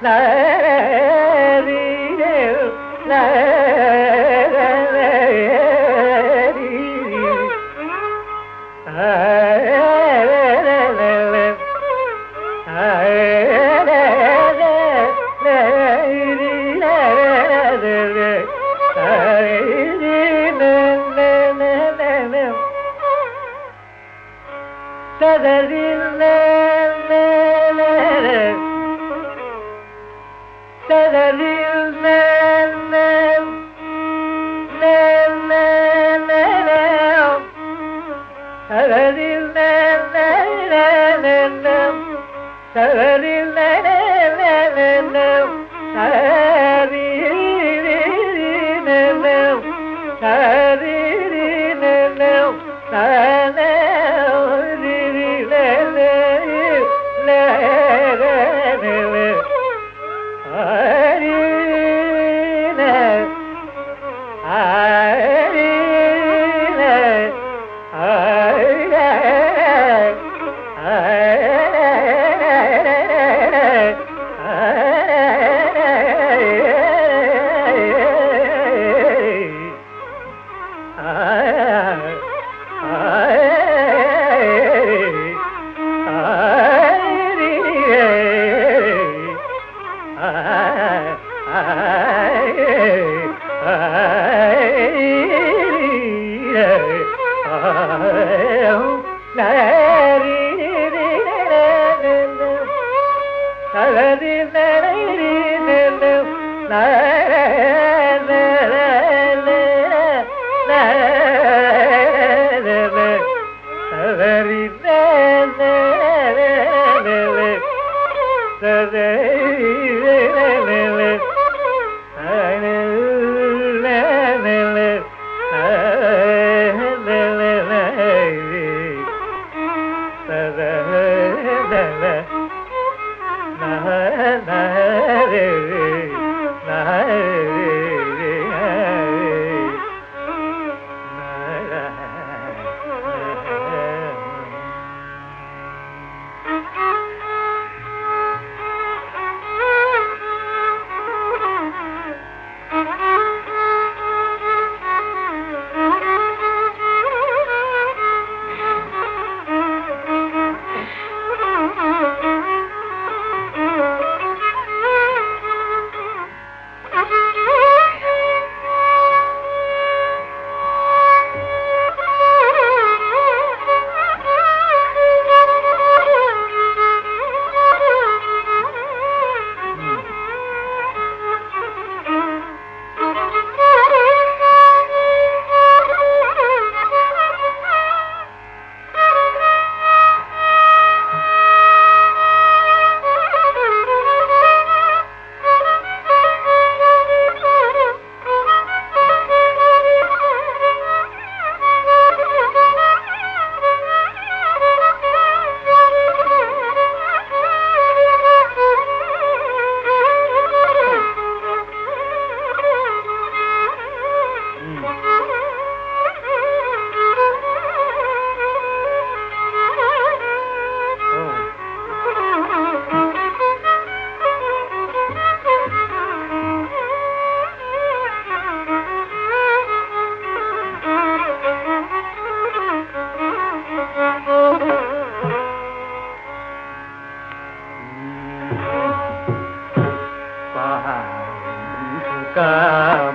la I.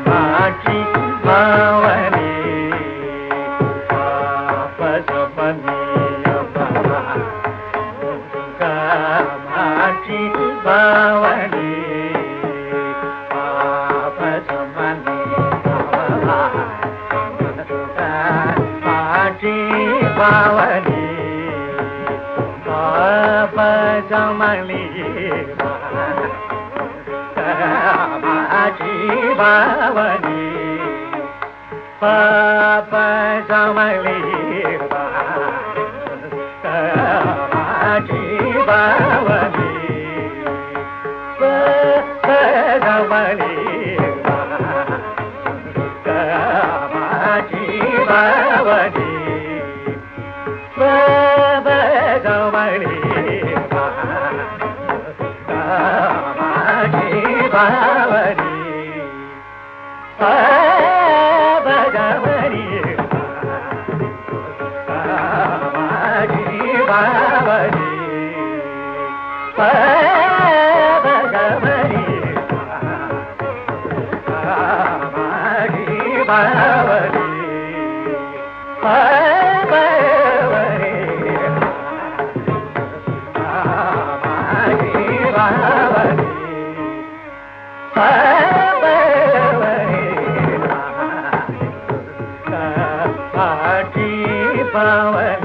Mamate, mão. bavani papa samali bavani bavani பாவன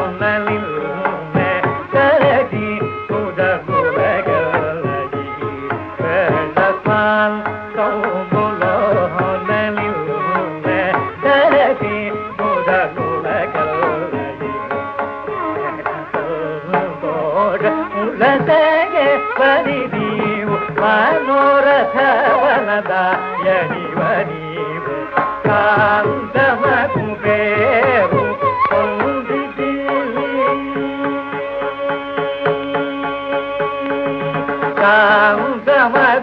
ہمارا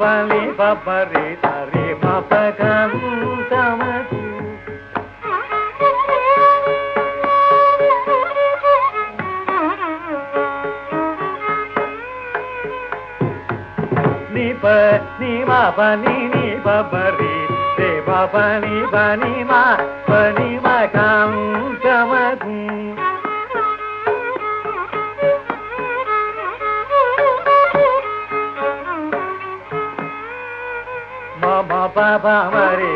రే పని తరి పపకంతమకు ని ప ని మా పని ని పపరి రే పని బని మా పని మా కాంతమకు మమ పప మరి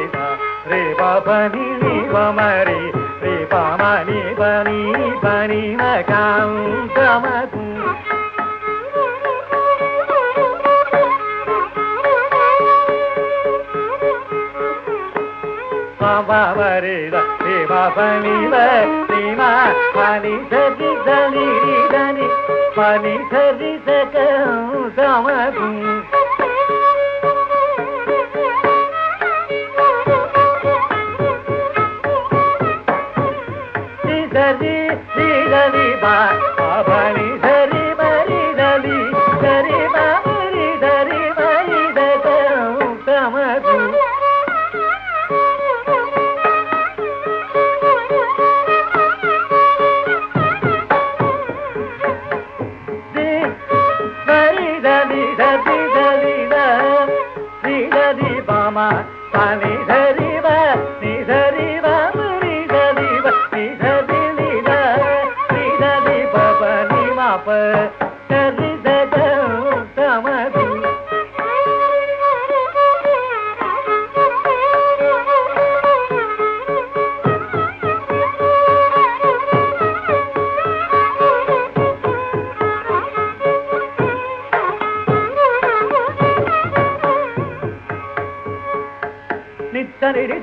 రే పని ని మరి రే పమని పని పని మకాంతమకు మమ మరి రే పని సరి దని దని పని సరి சரி சரி.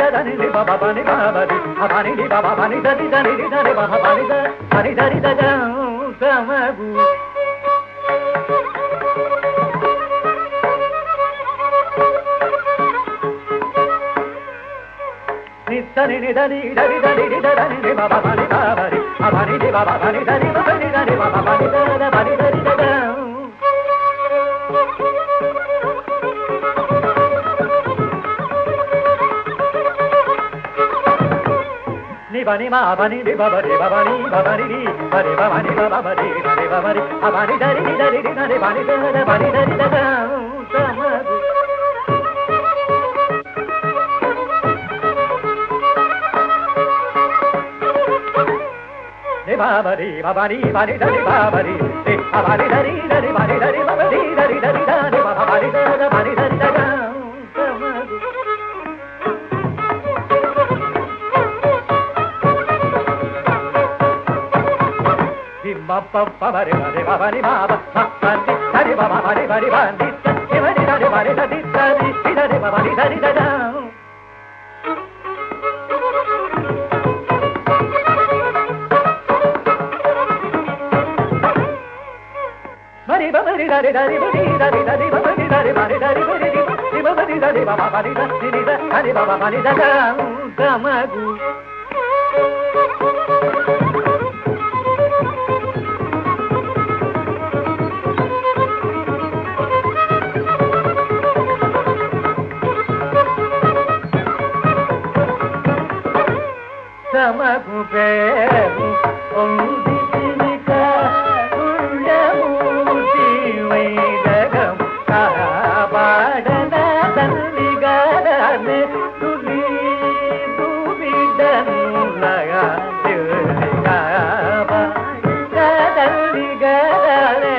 నిత్తని దని బాబా పని బాబది అపని బాబా పని దరి దని దని బాబా పని దని దరి దగ సమగు నిత్తని దని దరి దని దని బాబా పని బాబది అపని బాబా పని దరి పని దని బాబా పని దరి పని దరి బని మా బని రి బబరి బబని బబరి రి బరి బబని బబరి రి బబరి అబని దరి ని దరి రి దరి బని దరి బని దరి దగ సమగు ని బాబరి బబని బని దరి బాబరి రి అబని దరి దరి బని దరి బబరి దరి దరి దరి బబరి దరి బని దరి పరి మరి బని బాబ బని దరి బాబా బని బరి బని శివరి దరి బరి దరి దరి దరి బని దరి దగ మరి బరి దరి దరి బరి దరి దరి బరి దరి బరి దరి బరి ది బరి దరి బాబా బని దరి దరి బాబా బని దగ సమగు 哎。